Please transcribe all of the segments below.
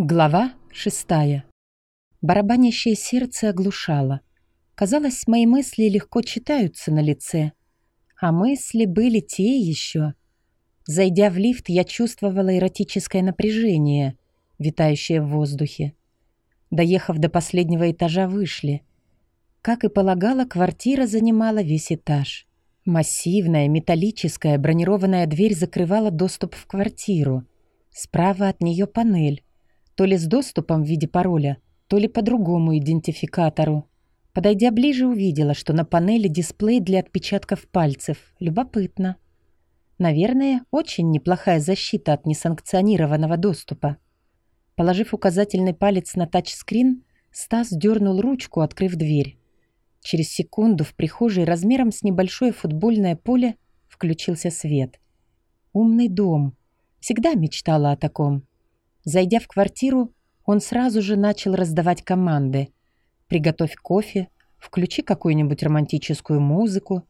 Глава шестая. Барабанящее сердце оглушало. Казалось, мои мысли легко читаются на лице. А мысли были те еще. Зайдя в лифт, я чувствовала эротическое напряжение, витающее в воздухе. Доехав до последнего этажа, вышли. Как и полагала, квартира занимала весь этаж. Массивная, металлическая, бронированная дверь закрывала доступ в квартиру. Справа от нее панель то ли с доступом в виде пароля, то ли по другому идентификатору. Подойдя ближе, увидела, что на панели дисплей для отпечатков пальцев. Любопытно. Наверное, очень неплохая защита от несанкционированного доступа. Положив указательный палец на тачскрин, Стас дернул ручку, открыв дверь. Через секунду в прихожей размером с небольшое футбольное поле включился свет. Умный дом. Всегда мечтала о таком. Зайдя в квартиру, он сразу же начал раздавать команды. «Приготовь кофе», «Включи какую-нибудь романтическую музыку».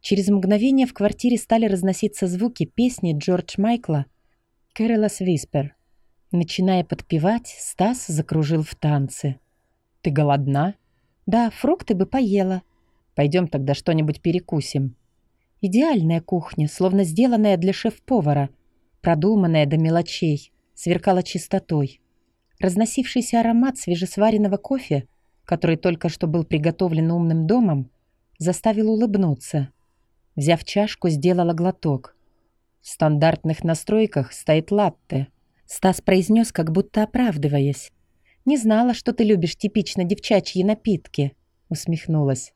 Через мгновение в квартире стали разноситься звуки песни Джордж Майкла «Careless Whisper». Начиная подпевать, Стас закружил в танце. «Ты голодна?» «Да, фрукты бы поела». «Пойдем тогда что-нибудь перекусим». Идеальная кухня, словно сделанная для шеф-повара, продуманная до мелочей сверкала чистотой. Разносившийся аромат свежесваренного кофе, который только что был приготовлен умным домом, заставил улыбнуться. Взяв чашку, сделала глоток. В стандартных настройках стоит латте. Стас произнес, как будто оправдываясь. «Не знала, что ты любишь типично девчачьи напитки», — усмехнулась.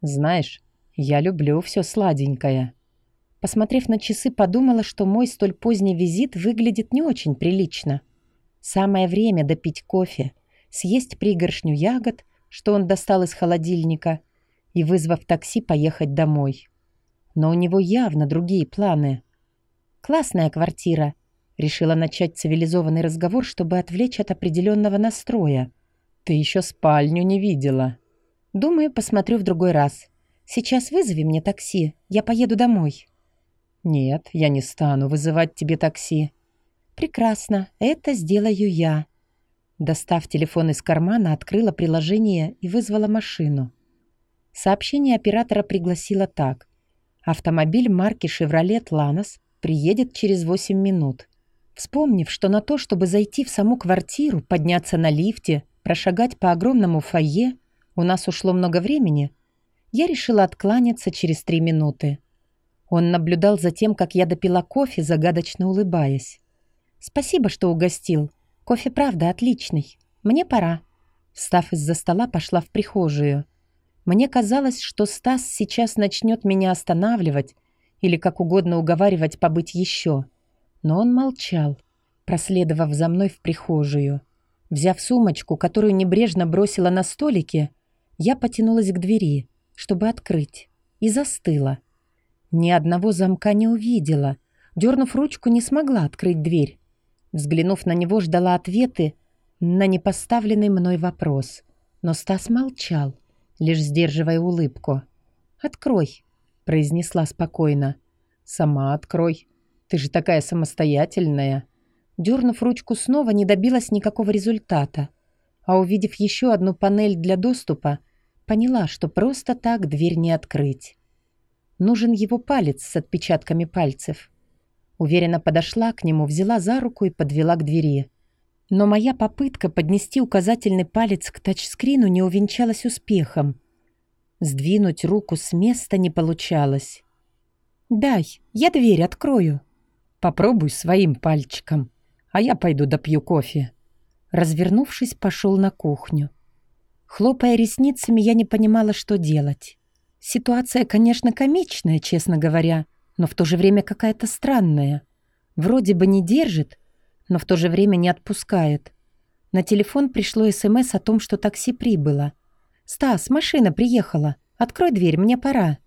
«Знаешь, я люблю все сладенькое». Посмотрев на часы, подумала, что мой столь поздний визит выглядит не очень прилично. Самое время допить кофе, съесть пригоршню ягод, что он достал из холодильника, и, вызвав такси, поехать домой. Но у него явно другие планы. «Классная квартира», — решила начать цивилизованный разговор, чтобы отвлечь от определенного настроя. «Ты еще спальню не видела». «Думаю, посмотрю в другой раз. Сейчас вызови мне такси, я поеду домой». «Нет, я не стану вызывать тебе такси». «Прекрасно, это сделаю я». Достав телефон из кармана, открыла приложение и вызвала машину. Сообщение оператора пригласило так. Автомобиль марки «Шевролет Ланос» приедет через 8 минут. Вспомнив, что на то, чтобы зайти в саму квартиру, подняться на лифте, прошагать по огромному фойе, у нас ушло много времени, я решила откланяться через три минуты. Он наблюдал за тем, как я допила кофе, загадочно улыбаясь. «Спасибо, что угостил. Кофе правда отличный. Мне пора». Встав из-за стола, пошла в прихожую. Мне казалось, что Стас сейчас начнет меня останавливать или как угодно уговаривать побыть еще. Но он молчал, проследовав за мной в прихожую. Взяв сумочку, которую небрежно бросила на столике, я потянулась к двери, чтобы открыть, и застыла. Ни одного замка не увидела. Дернув ручку, не смогла открыть дверь. Взглянув на него, ждала ответы на непоставленный мной вопрос. Но Стас молчал, лишь сдерживая улыбку. «Открой», — произнесла спокойно. «Сама открой. Ты же такая самостоятельная». Дернув ручку снова, не добилась никакого результата. А увидев еще одну панель для доступа, поняла, что просто так дверь не открыть. Нужен его палец с отпечатками пальцев. Уверенно подошла к нему, взяла за руку и подвела к двери. Но моя попытка поднести указательный палец к тачскрину не увенчалась успехом. Сдвинуть руку с места не получалось. «Дай, я дверь открою». «Попробуй своим пальчиком, а я пойду допью кофе». Развернувшись, пошел на кухню. Хлопая ресницами, я не понимала, что делать. Ситуация, конечно, комичная, честно говоря, но в то же время какая-то странная. Вроде бы не держит, но в то же время не отпускает. На телефон пришло СМС о том, что такси прибыло. «Стас, машина приехала. Открой дверь, мне пора».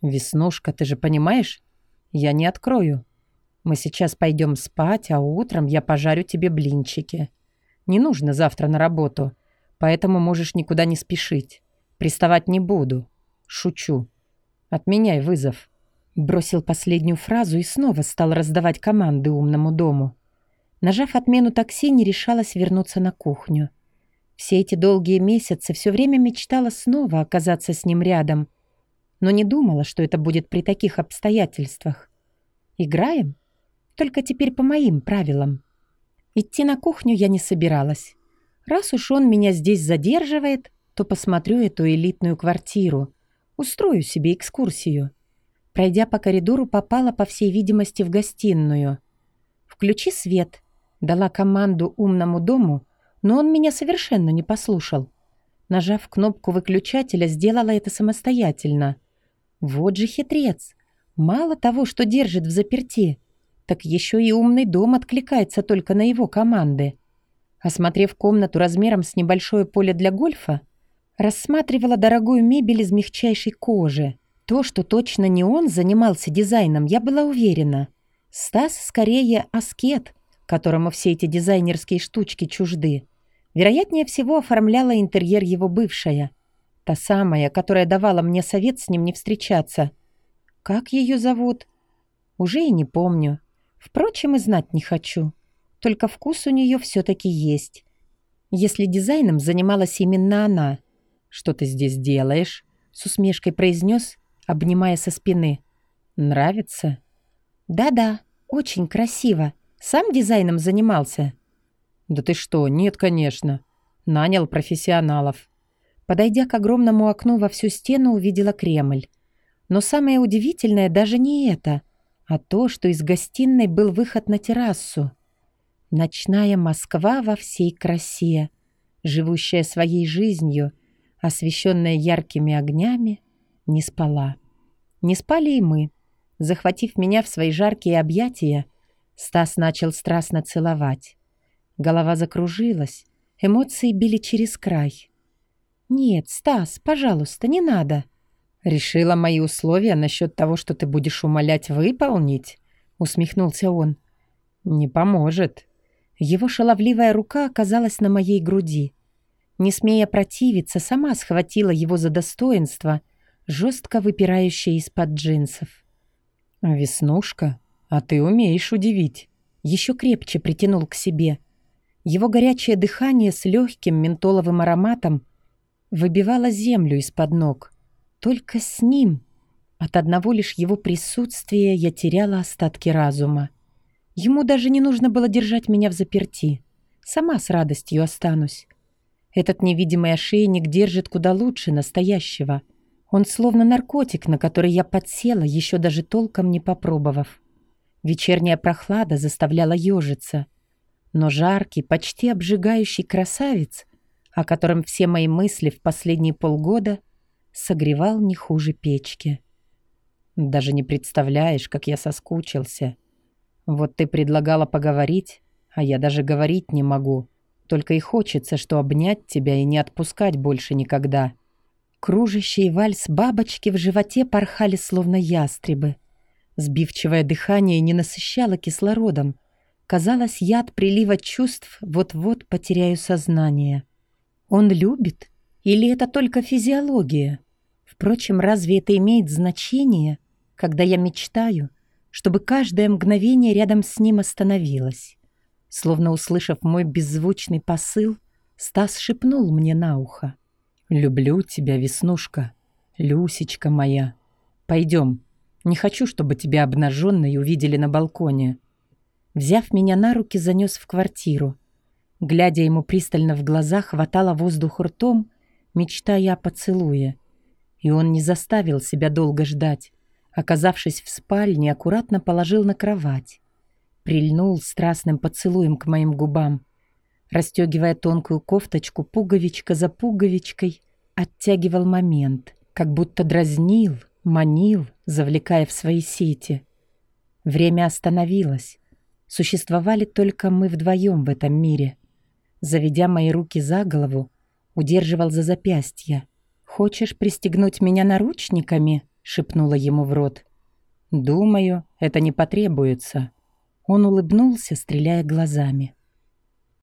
«Веснушка, ты же понимаешь? Я не открою. Мы сейчас пойдем спать, а утром я пожарю тебе блинчики. Не нужно завтра на работу, поэтому можешь никуда не спешить. Приставать не буду. Шучу. Отменяй вызов. Бросил последнюю фразу и снова стал раздавать команды умному дому. Нажав отмену такси, не решалась вернуться на кухню. Все эти долгие месяцы все время мечтала снова оказаться с ним рядом, но не думала, что это будет при таких обстоятельствах. Играем? Только теперь по моим правилам. Идти на кухню я не собиралась. Раз уж он меня здесь задерживает, то посмотрю эту элитную квартиру. Устрою себе экскурсию. Пройдя по коридору, попала, по всей видимости, в гостиную. «Включи свет», — дала команду умному дому, но он меня совершенно не послушал. Нажав кнопку выключателя, сделала это самостоятельно. Вот же хитрец. Мало того, что держит в заперти, так еще и умный дом откликается только на его команды. Осмотрев комнату размером с небольшое поле для гольфа, рассматривала дорогую мебель из мягчайшей кожи. То, что точно не он занимался дизайном, я была уверена. Стас скорее аскет, которому все эти дизайнерские штучки чужды. Вероятнее всего, оформляла интерьер его бывшая. Та самая, которая давала мне совет с ним не встречаться. Как ее зовут? Уже и не помню. Впрочем, и знать не хочу. Только вкус у нее все-таки есть. Если дизайном занималась именно она. «Что ты здесь делаешь?» С усмешкой произнес, обнимая со спины. «Нравится?» «Да-да, очень красиво. Сам дизайном занимался?» «Да ты что, нет, конечно. Нанял профессионалов». Подойдя к огромному окну во всю стену, увидела Кремль. Но самое удивительное даже не это — а то, что из гостиной был выход на террасу. Ночная Москва во всей красе, живущая своей жизнью, освещенная яркими огнями, не спала. Не спали и мы. Захватив меня в свои жаркие объятия, Стас начал страстно целовать. Голова закружилась, эмоции били через край. «Нет, Стас, пожалуйста, не надо», «Решила мои условия насчет того, что ты будешь умолять выполнить?» — усмехнулся он. «Не поможет». Его шаловливая рука оказалась на моей груди. Не смея противиться, сама схватила его за достоинство, жестко выпирающее из-под джинсов. «Веснушка, а ты умеешь удивить». Еще крепче притянул к себе. Его горячее дыхание с легким ментоловым ароматом выбивало землю из-под ног. Только с ним, от одного лишь его присутствия, я теряла остатки разума. Ему даже не нужно было держать меня в заперти. Сама с радостью останусь. Этот невидимый ошейник держит куда лучше настоящего. Он словно наркотик, на который я подсела, еще даже толком не попробовав. Вечерняя прохлада заставляла ежиться. Но жаркий, почти обжигающий красавец, о котором все мои мысли в последние полгода — согревал не хуже печки. Даже не представляешь, как я соскучился. Вот ты предлагала поговорить, а я даже говорить не могу. Только и хочется, что обнять тебя и не отпускать больше никогда. Кружащий вальс бабочки в животе порхали словно ястребы. Сбивчивое дыхание не насыщало кислородом. Казалось, яд прилива чувств вот-вот потеряю сознание. Он любит? Или это только физиология? Впрочем, разве это имеет значение, когда я мечтаю, чтобы каждое мгновение рядом с ним остановилось? Словно услышав мой беззвучный посыл, Стас шепнул мне на ухо. «Люблю тебя, Веснушка, Люсечка моя. Пойдем. Не хочу, чтобы тебя обнаженной увидели на балконе». Взяв меня на руки, занес в квартиру. Глядя ему пристально в глаза, хватало воздух ртом, мечтая о поцелуе. И он не заставил себя долго ждать. Оказавшись в спальне, аккуратно положил на кровать. Прильнул страстным поцелуем к моим губам. Расстегивая тонкую кофточку пуговичка за пуговичкой, оттягивал момент, как будто дразнил, манил, завлекая в свои сети. Время остановилось. Существовали только мы вдвоем в этом мире. Заведя мои руки за голову, удерживал за запястья. «Хочешь пристегнуть меня наручниками?» — шепнула ему в рот. «Думаю, это не потребуется». Он улыбнулся, стреляя глазами.